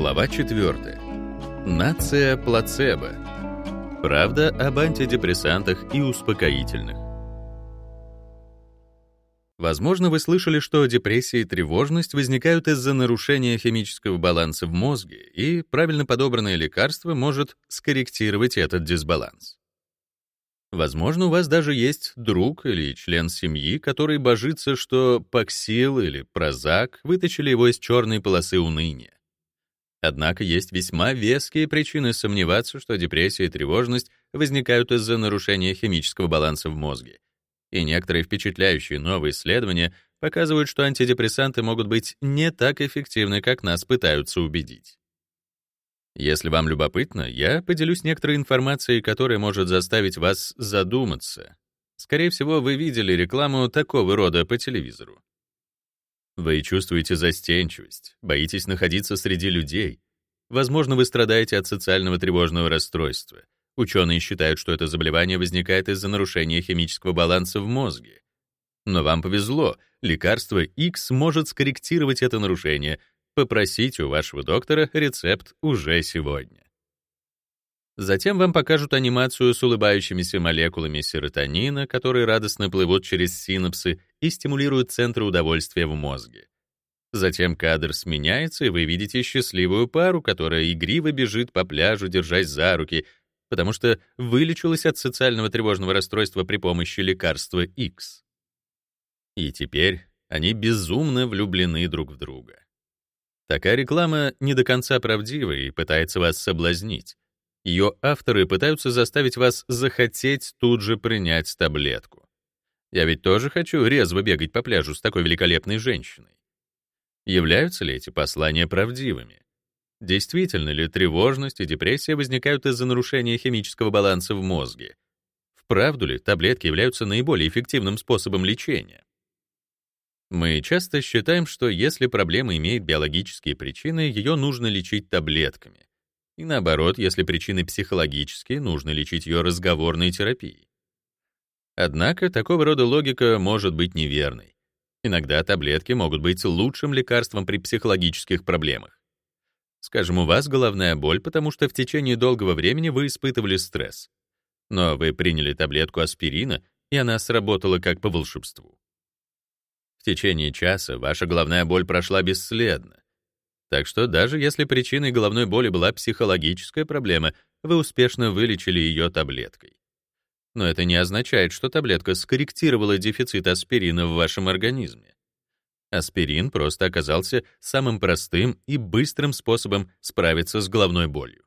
Глава 4. Нация плацебо. Правда об антидепрессантах и успокоительных. Возможно, вы слышали, что депрессия и тревожность возникают из-за нарушения химического баланса в мозге, и правильно подобранное лекарство может скорректировать этот дисбаланс. Возможно, у вас даже есть друг или член семьи, который божится, что Паксил или Прозак вытащили его из черной полосы уныния. Однако есть весьма веские причины сомневаться, что депрессия и тревожность возникают из-за нарушения химического баланса в мозге. И некоторые впечатляющие новые исследования показывают, что антидепрессанты могут быть не так эффективны, как нас пытаются убедить. Если вам любопытно, я поделюсь некоторой информацией, которая может заставить вас задуматься. Скорее всего, вы видели рекламу такого рода по телевизору. Вы чувствуете застенчивость, боитесь находиться среди людей. Возможно, вы страдаете от социального тревожного расстройства. Ученые считают, что это заболевание возникает из-за нарушения химического баланса в мозге. Но вам повезло, лекарство X может скорректировать это нарушение. Попросите у вашего доктора рецепт уже сегодня. Затем вам покажут анимацию с улыбающимися молекулами серотонина, которые радостно плывут через синапсы и стимулируют центры удовольствия в мозге. Затем кадр сменяется, и вы видите счастливую пару, которая игриво бежит по пляжу, держась за руки, потому что вылечилась от социального тревожного расстройства при помощи лекарства X. И теперь они безумно влюблены друг в друга. Такая реклама не до конца правдива и пытается вас соблазнить. Ее авторы пытаются заставить вас захотеть тут же принять таблетку. Я ведь тоже хочу резво бегать по пляжу с такой великолепной женщиной. Являются ли эти послания правдивыми? Действительно ли тревожность и депрессия возникают из-за нарушения химического баланса в мозге? Вправду ли таблетки являются наиболее эффективным способом лечения? Мы часто считаем, что если проблема имеет биологические причины, ее нужно лечить таблетками. И наоборот, если причины психологические, нужно лечить ее разговорной терапией. Однако такого рода логика может быть неверной. Иногда таблетки могут быть лучшим лекарством при психологических проблемах. Скажем, у вас головная боль, потому что в течение долгого времени вы испытывали стресс. Но вы приняли таблетку аспирина, и она сработала как по волшебству. В течение часа ваша головная боль прошла бесследно, так что даже если причиной головной боли была психологическая проблема, вы успешно вылечили ее таблеткой. Но это не означает, что таблетка скорректировала дефицит аспирина в вашем организме. Аспирин просто оказался самым простым и быстрым способом справиться с головной болью.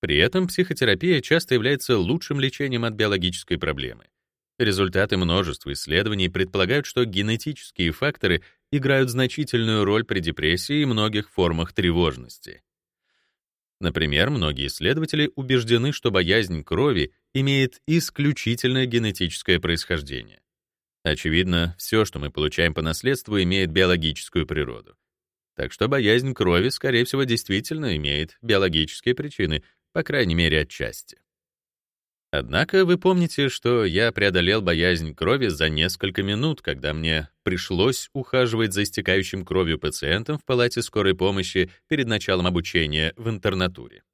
При этом психотерапия часто является лучшим лечением от биологической проблемы. Результаты множества исследований предполагают, что генетические факторы играют значительную роль при депрессии и многих формах тревожности. Например, многие исследователи убеждены, что боязнь крови имеет исключительно генетическое происхождение. Очевидно, все, что мы получаем по наследству, имеет биологическую природу. Так что боязнь крови, скорее всего, действительно имеет биологические причины, по крайней мере, отчасти. Однако вы помните, что я преодолел боязнь крови за несколько минут, когда мне пришлось ухаживать за истекающим кровью пациентом в палате скорой помощи перед началом обучения в интернатуре.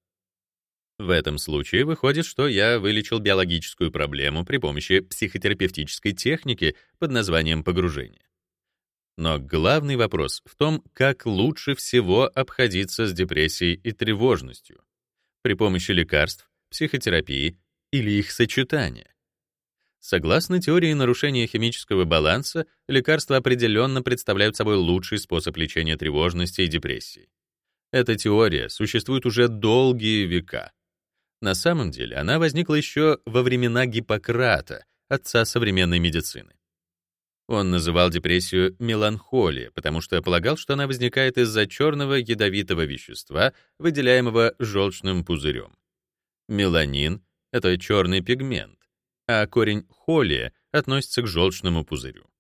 В этом случае выходит, что я вылечил биологическую проблему при помощи психотерапевтической техники под названием погружение. Но главный вопрос в том, как лучше всего обходиться с депрессией и тревожностью. При помощи лекарств, психотерапии или их сочетание. Согласно теории нарушения химического баланса, лекарства определенно представляют собой лучший способ лечения тревожности и депрессии. Эта теория существует уже долгие века. На самом деле она возникла еще во времена Гиппократа, отца современной медицины. Он называл депрессию меланхолия, потому что полагал, что она возникает из-за черного ядовитого вещества, выделяемого желчным пузырем. Меланин это черный пигмент, а корень холия относится к желчному пузырю.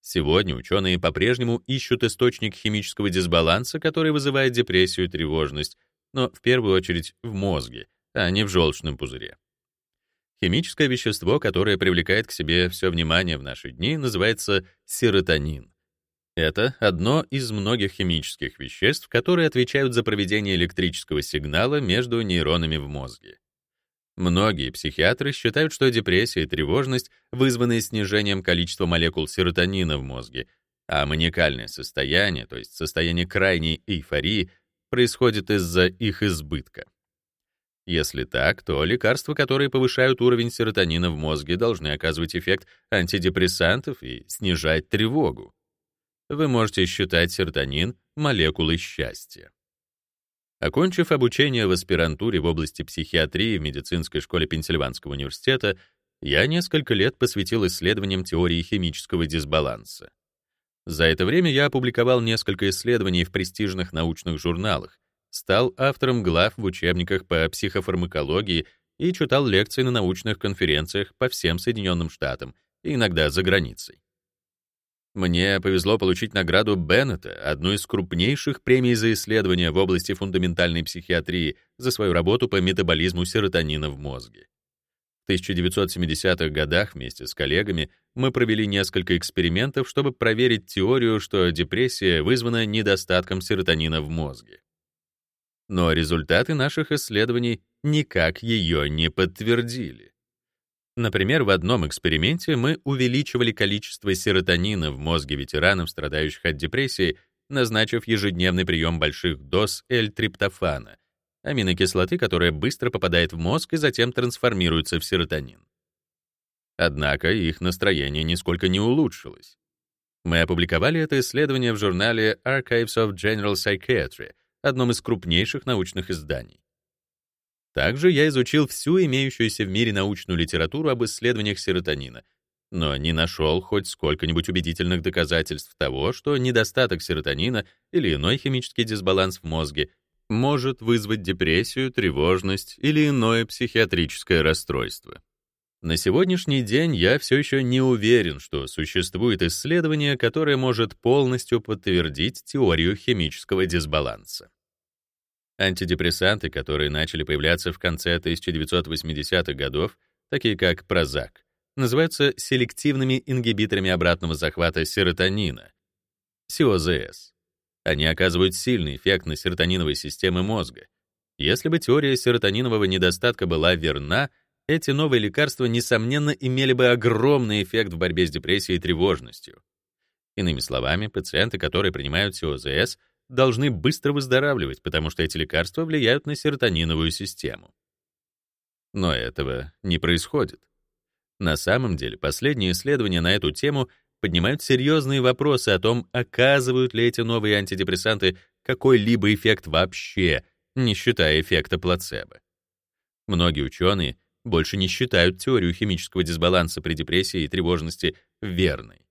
Сегодня ученые по-прежнему ищут источник химического дисбаланса, который вызывает депрессию и тревожность, но в первую очередь в мозге, а не в желчном пузыре. Химическое вещество, которое привлекает к себе все внимание в наши дни, называется серотонин. Это одно из многих химических веществ, которые отвечают за проведение электрического сигнала между нейронами в мозге. Многие психиатры считают, что депрессия и тревожность вызваны снижением количества молекул серотонина в мозге, а маниакальное состояние, то есть состояние крайней эйфории, происходит из-за их избытка. Если так, то лекарства, которые повышают уровень серотонина в мозге, должны оказывать эффект антидепрессантов и снижать тревогу вы можете считать серотонин молекулой счастья. Окончив обучение в аспирантуре в области психиатрии в медицинской школе Пенсильванского университета, я несколько лет посвятил исследованиям теории химического дисбаланса. За это время я опубликовал несколько исследований в престижных научных журналах, стал автором глав в учебниках по психофармакологии и читал лекции на научных конференциях по всем Соединенным Штатам иногда за границей. Мне повезло получить награду Беннета, одну из крупнейших премий за исследования в области фундаментальной психиатрии, за свою работу по метаболизму серотонина в мозге. В 1970-х годах вместе с коллегами мы провели несколько экспериментов, чтобы проверить теорию, что депрессия вызвана недостатком серотонина в мозге. Но результаты наших исследований никак ее не подтвердили. Например, в одном эксперименте мы увеличивали количество серотонина в мозге ветеранов, страдающих от депрессии, назначив ежедневный прием больших доз L-триптофана, аминокислоты, которая быстро попадает в мозг и затем трансформируется в серотонин. Однако их настроение нисколько не улучшилось. Мы опубликовали это исследование в журнале Archives of General Psychiatry, одном из крупнейших научных изданий. Также я изучил всю имеющуюся в мире научную литературу об исследованиях серотонина, но не нашел хоть сколько-нибудь убедительных доказательств того, что недостаток серотонина или иной химический дисбаланс в мозге может вызвать депрессию, тревожность или иное психиатрическое расстройство. На сегодняшний день я все еще не уверен, что существует исследование, которое может полностью подтвердить теорию химического дисбаланса. Антидепрессанты, которые начали появляться в конце 1980-х годов, такие как Прозак, называются селективными ингибиторами обратного захвата серотонина, СИОЗС. Они оказывают сильный эффект на серотониновые системы мозга. Если бы теория серотонинового недостатка была верна, эти новые лекарства, несомненно, имели бы огромный эффект в борьбе с депрессией и тревожностью. Иными словами, пациенты, которые принимают СИОЗС, должны быстро выздоравливать, потому что эти лекарства влияют на серотониновую систему. Но этого не происходит. На самом деле, последние исследования на эту тему поднимают серьезные вопросы о том, оказывают ли эти новые антидепрессанты какой-либо эффект вообще, не считая эффекта плацебо. Многие ученые больше не считают теорию химического дисбаланса при депрессии и тревожности верной.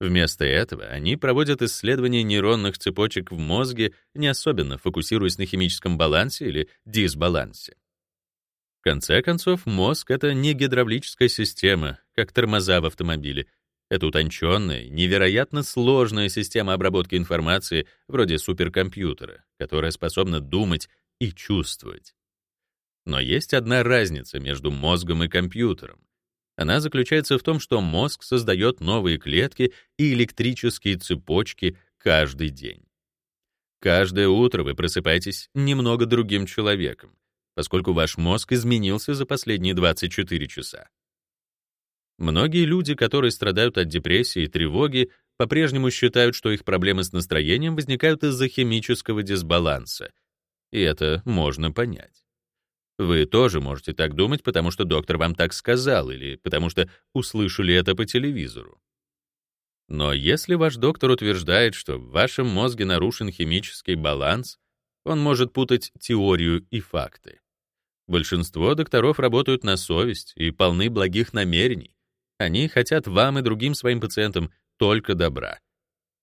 Вместо этого они проводят исследования нейронных цепочек в мозге, не особенно фокусируясь на химическом балансе или дисбалансе. В конце концов, мозг — это не гидравлическая система, как тормоза в автомобиле. Это утонченная, невероятно сложная система обработки информации вроде суперкомпьютера, которая способна думать и чувствовать. Но есть одна разница между мозгом и компьютером. Она заключается в том, что мозг создает новые клетки и электрические цепочки каждый день. Каждое утро вы просыпаетесь немного другим человеком, поскольку ваш мозг изменился за последние 24 часа. Многие люди, которые страдают от депрессии и тревоги, по-прежнему считают, что их проблемы с настроением возникают из-за химического дисбаланса. И это можно понять. Вы тоже можете так думать, потому что доктор вам так сказал или потому что услышали это по телевизору. Но если ваш доктор утверждает, что в вашем мозге нарушен химический баланс, он может путать теорию и факты. Большинство докторов работают на совесть и полны благих намерений. Они хотят вам и другим своим пациентам только добра.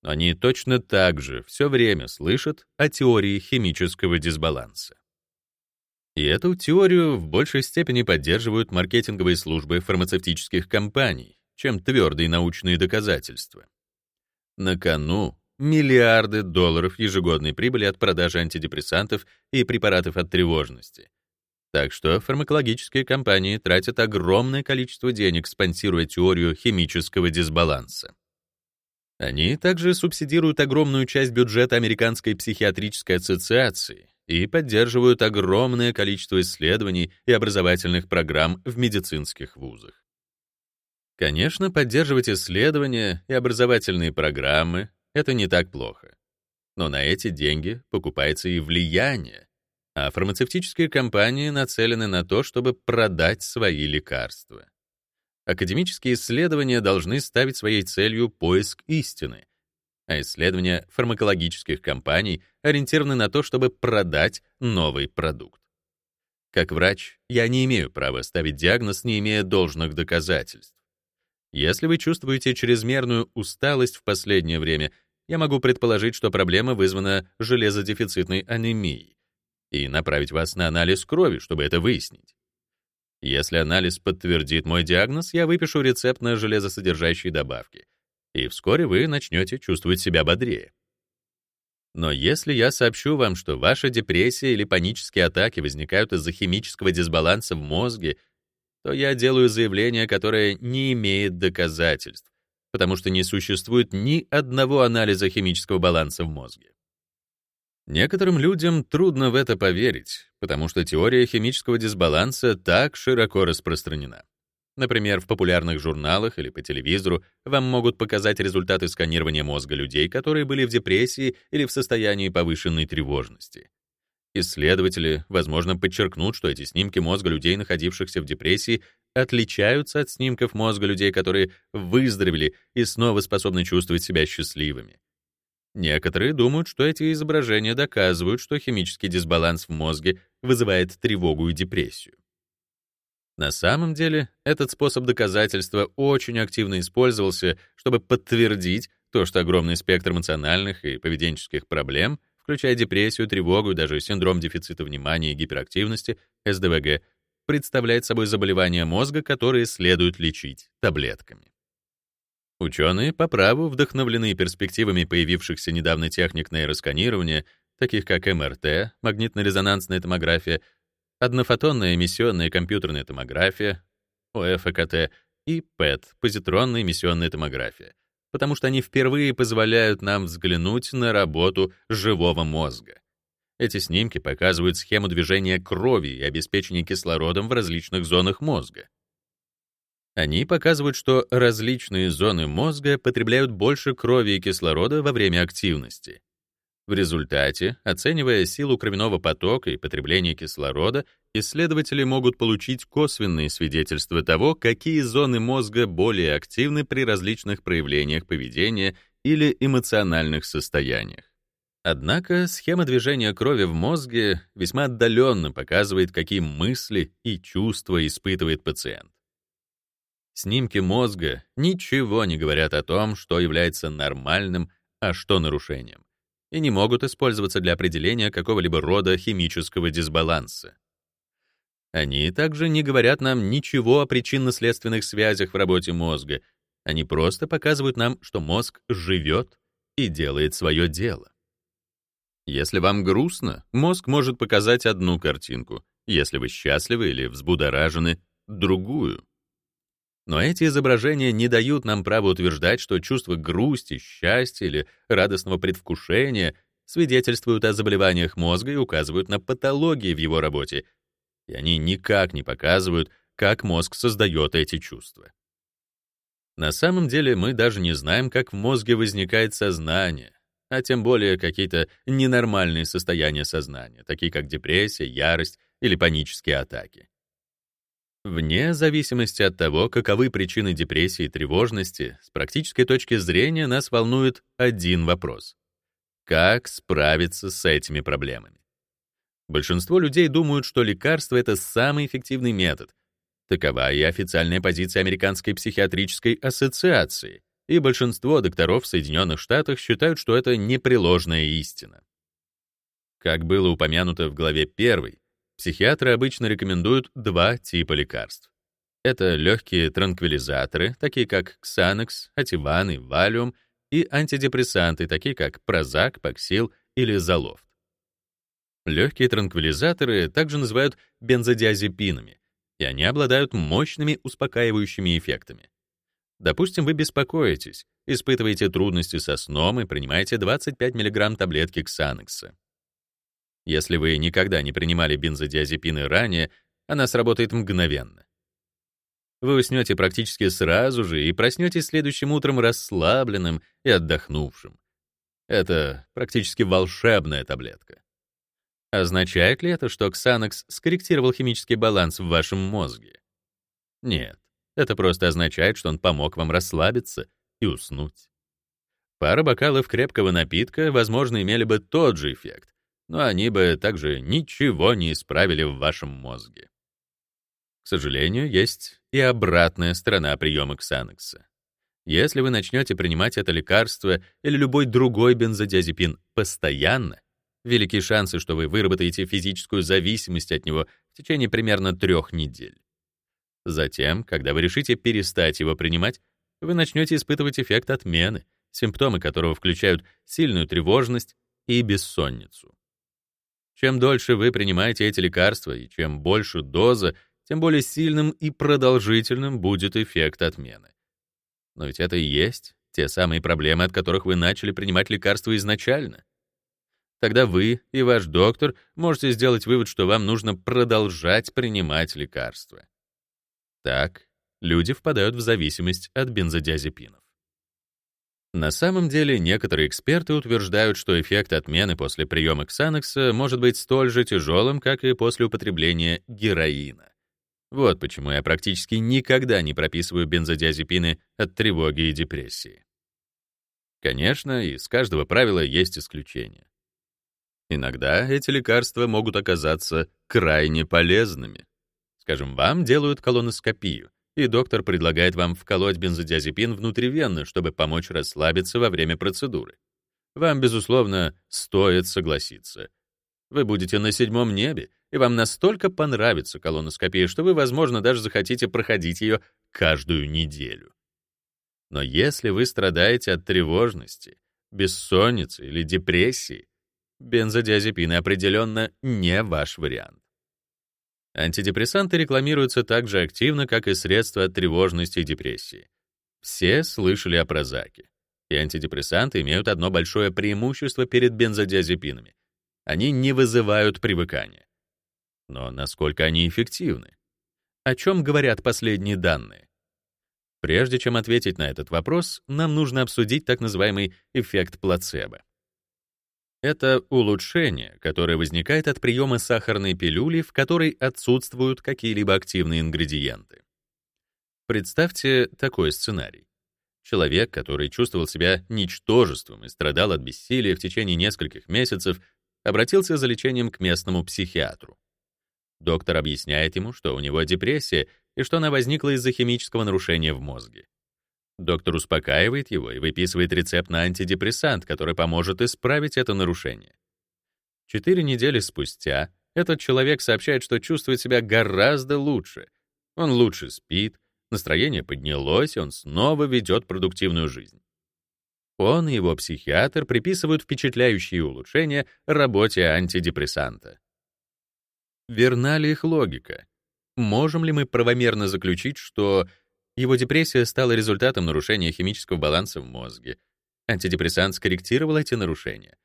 Они точно так же все время слышат о теории химического дисбаланса. И эту теорию в большей степени поддерживают маркетинговые службы фармацевтических компаний, чем твердые научные доказательства. На кону миллиарды долларов ежегодной прибыли от продажи антидепрессантов и препаратов от тревожности. Так что фармакологические компании тратят огромное количество денег, спонсируя теорию химического дисбаланса. Они также субсидируют огромную часть бюджета Американской психиатрической ассоциации и поддерживают огромное количество исследований и образовательных программ в медицинских вузах. Конечно, поддерживать исследования и образовательные программы — это не так плохо. Но на эти деньги покупается и влияние, а фармацевтические компании нацелены на то, чтобы продать свои лекарства. Академические исследования должны ставить своей целью поиск истины, а исследования фармакологических компаний ориентированы на то, чтобы продать новый продукт. Как врач, я не имею права ставить диагноз, не имея должных доказательств. Если вы чувствуете чрезмерную усталость в последнее время, я могу предположить, что проблема вызвана железодефицитной анемией, и направить вас на анализ крови, чтобы это выяснить. Если анализ подтвердит мой диагноз, я выпишу рецепт на железосодержащие добавки, и вскоре вы начнете чувствовать себя бодрее. Но если я сообщу вам, что ваша депрессия или панические атаки возникают из-за химического дисбаланса в мозге, то я делаю заявление, которое не имеет доказательств, потому что не существует ни одного анализа химического баланса в мозге. Некоторым людям трудно в это поверить, потому что теория химического дисбаланса так широко распространена. Например, в популярных журналах или по телевизору вам могут показать результаты сканирования мозга людей, которые были в депрессии или в состоянии повышенной тревожности. Исследователи, возможно, подчеркнут, что эти снимки мозга людей, находившихся в депрессии, отличаются от снимков мозга людей, которые выздоровели и снова способны чувствовать себя счастливыми. Некоторые думают, что эти изображения доказывают, что химический дисбаланс в мозге вызывает тревогу и депрессию. На самом деле, этот способ доказательства очень активно использовался, чтобы подтвердить то, что огромный спектр эмоциональных и поведенческих проблем, включая депрессию, тревогу и даже синдром дефицита внимания и гиперактивности, СДВГ, представляет собой заболевания мозга, которые следует лечить таблетками. Ученые по праву вдохновлены перспективами появившихся недавно техник нейросканирования, таких как МРТ, магнитно-резонансная томография, однофотонная эмиссионная компьютерная томография, ОФКТ и ПЭТ, позитронная эмиссионная томография, потому что они впервые позволяют нам взглянуть на работу живого мозга. Эти снимки показывают схему движения крови и обеспечения кислородом в различных зонах мозга. Они показывают, что различные зоны мозга потребляют больше крови и кислорода во время активности. В результате, оценивая силу кровяного потока и потребление кислорода, исследователи могут получить косвенные свидетельства того, какие зоны мозга более активны при различных проявлениях поведения или эмоциональных состояниях. Однако схема движения крови в мозге весьма отдаленно показывает, какие мысли и чувства испытывает пациент. Снимки мозга ничего не говорят о том, что является нормальным, а что нарушением, и не могут использоваться для определения какого-либо рода химического дисбаланса. Они также не говорят нам ничего о причинно-следственных связях в работе мозга, они просто показывают нам, что мозг живет и делает свое дело. Если вам грустно, мозг может показать одну картинку, если вы счастливы или взбудоражены — другую. Но эти изображения не дают нам права утверждать, что чувство грусти, счастья или радостного предвкушения свидетельствуют о заболеваниях мозга и указывают на патологии в его работе, и они никак не показывают, как мозг создает эти чувства. На самом деле мы даже не знаем, как в мозге возникает сознание, а тем более какие-то ненормальные состояния сознания, такие как депрессия, ярость или панические атаки. Вне зависимости от того, каковы причины депрессии и тревожности, с практической точки зрения нас волнует один вопрос. Как справиться с этими проблемами? Большинство людей думают, что лекарство — это самый эффективный метод. Такова и официальная позиция Американской психиатрической ассоциации, и большинство докторов в Соединенных Штатах считают, что это непреложная истина. Как было упомянуто в главе 1, Психиатры обычно рекомендуют два типа лекарств. Это легкие транквилизаторы, такие как Xanax, Ativan и Valium, и антидепрессанты, такие как Prozac, Paxil или Zoloft. Легкие транквилизаторы также называют бензодиазепинами, и они обладают мощными успокаивающими эффектами. Допустим, вы беспокоитесь, испытываете трудности со сном и принимаете 25 мг таблетки Ксанекса. Если вы никогда не принимали бензодиазепины ранее, она сработает мгновенно. Вы уснете практически сразу же и проснетесь следующим утром расслабленным и отдохнувшим. Это практически волшебная таблетка. Означает ли это, что Xanax скорректировал химический баланс в вашем мозге? Нет. Это просто означает, что он помог вам расслабиться и уснуть. Пара бокалов крепкого напитка, возможно, имели бы тот же эффект, но они бы также ничего не исправили в вашем мозге. К сожалению, есть и обратная сторона приема ксанекса. Если вы начнете принимать это лекарство или любой другой бензодиазепин постоянно, велики шансы, что вы выработаете физическую зависимость от него в течение примерно трех недель. Затем, когда вы решите перестать его принимать, вы начнете испытывать эффект отмены, симптомы которого включают сильную тревожность и бессонницу. Чем дольше вы принимаете эти лекарства и чем больше доза, тем более сильным и продолжительным будет эффект отмены. Но ведь это и есть те самые проблемы, от которых вы начали принимать лекарства изначально. Тогда вы и ваш доктор можете сделать вывод, что вам нужно продолжать принимать лекарства. Так, люди впадают в зависимость от бензодиазепинов. На самом деле, некоторые эксперты утверждают, что эффект отмены после приема ксанокса может быть столь же тяжелым, как и после употребления героина. Вот почему я практически никогда не прописываю бензодиазепины от тревоги и депрессии. Конечно, из каждого правила есть исключения. Иногда эти лекарства могут оказаться крайне полезными. Скажем, вам делают колоноскопию, и доктор предлагает вам вколоть бензодиазепин внутривенно, чтобы помочь расслабиться во время процедуры. Вам, безусловно, стоит согласиться. Вы будете на седьмом небе, и вам настолько понравится колоноскопия, что вы, возможно, даже захотите проходить ее каждую неделю. Но если вы страдаете от тревожности, бессонницы или депрессии, бензодиазепины определенно не ваш вариант. Антидепрессанты рекламируются так же активно, как и средства от тревожности и депрессии. Все слышали о прозаке. И антидепрессанты имеют одно большое преимущество перед бензодиазепинами. Они не вызывают привыкания. Но насколько они эффективны? О чем говорят последние данные? Прежде чем ответить на этот вопрос, нам нужно обсудить так называемый эффект плацебо. Это улучшение, которое возникает от приема сахарной пилюли, в которой отсутствуют какие-либо активные ингредиенты. Представьте такой сценарий. Человек, который чувствовал себя ничтожеством и страдал от бессилия в течение нескольких месяцев, обратился за лечением к местному психиатру. Доктор объясняет ему, что у него депрессия и что она возникла из-за химического нарушения в мозге. Доктор успокаивает его и выписывает рецепт на антидепрессант, который поможет исправить это нарушение. Четыре недели спустя этот человек сообщает, что чувствует себя гораздо лучше. Он лучше спит, настроение поднялось, он снова ведет продуктивную жизнь. Он и его психиатр приписывают впечатляющие улучшения работе антидепрессанта. Верна ли их логика? Можем ли мы правомерно заключить, что его депрессия стала результатом нарушения химического баланса в мозге. Антидепрессант скорректировал эти нарушения.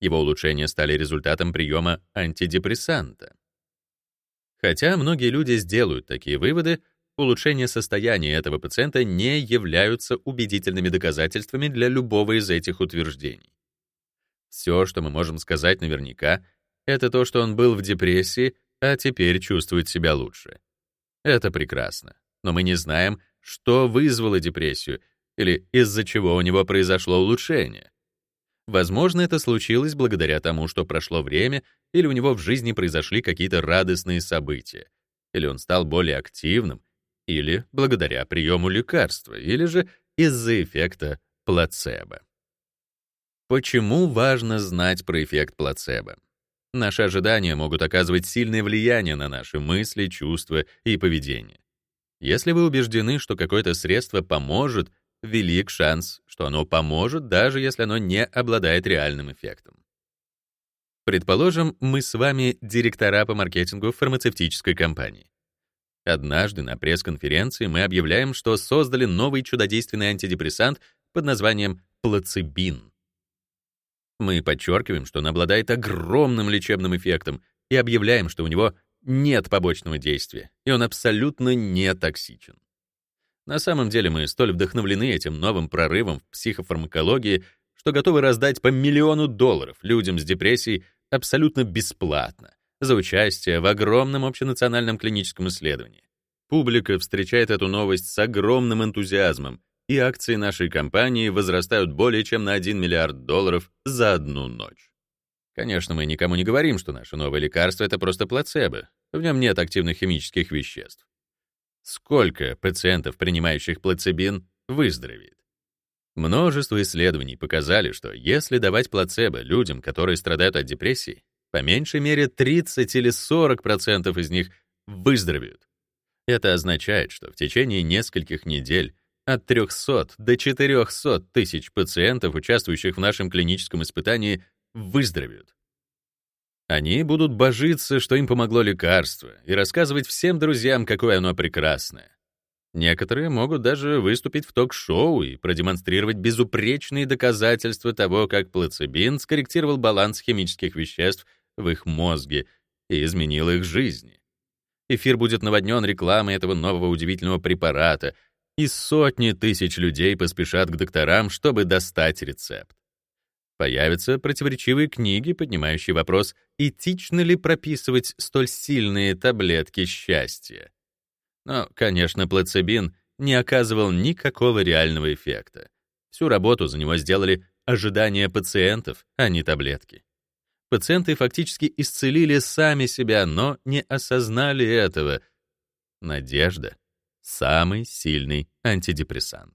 Его улучшения стали результатом приема антидепрессанта. Хотя многие люди сделают такие выводы, улучшение состояния этого пациента не являются убедительными доказательствами для любого из этих утверждений. Все, что мы можем сказать наверняка, это то, что он был в депрессии, а теперь чувствует себя лучше. Это прекрасно но мы не знаем, что вызвало депрессию или из-за чего у него произошло улучшение. Возможно, это случилось благодаря тому, что прошло время, или у него в жизни произошли какие-то радостные события, или он стал более активным, или благодаря приему лекарства, или же из-за эффекта плацебо. Почему важно знать про эффект плацебо? Наши ожидания могут оказывать сильное влияние на наши мысли, чувства и поведение. Если вы убеждены, что какое-то средство поможет, велик шанс, что оно поможет, даже если оно не обладает реальным эффектом. Предположим, мы с вами директора по маркетингу фармацевтической компании. Однажды на пресс-конференции мы объявляем, что создали новый чудодейственный антидепрессант под названием плацебин. Мы подчеркиваем, что он обладает огромным лечебным эффектом и объявляем, что у него нет побочного действия, и он абсолютно не токсичен. На самом деле мы столь вдохновлены этим новым прорывом в психофармакологии, что готовы раздать по миллиону долларов людям с депрессией абсолютно бесплатно за участие в огромном общенациональном клиническом исследовании. Публика встречает эту новость с огромным энтузиазмом, и акции нашей компании возрастают более чем на 1 миллиард долларов за одну ночь. Конечно, мы никому не говорим, что наше новое лекарство — это просто плацебо. В нем нет активных химических веществ. Сколько пациентов, принимающих плацебин, выздоровеет? Множество исследований показали, что если давать плацебо людям, которые страдают от депрессии, по меньшей мере 30 или 40% из них выздоровеют. Это означает, что в течение нескольких недель от 300 до 400 тысяч пациентов, участвующих в нашем клиническом испытании, выздоровеют. Они будут божиться, что им помогло лекарство, и рассказывать всем друзьям, какое оно прекрасное. Некоторые могут даже выступить в ток-шоу и продемонстрировать безупречные доказательства того, как плацебин скорректировал баланс химических веществ в их мозге и изменил их жизни. Эфир будет наводнен рекламой этого нового удивительного препарата, и сотни тысяч людей поспешат к докторам, чтобы достать рецепт. Появятся противоречивые книги, поднимающие вопрос, этично ли прописывать столь сильные таблетки счастья. Но, конечно, плацебин не оказывал никакого реального эффекта. Всю работу за него сделали ожидания пациентов, а не таблетки. Пациенты фактически исцелили сами себя, но не осознали этого. Надежда — самый сильный антидепрессант.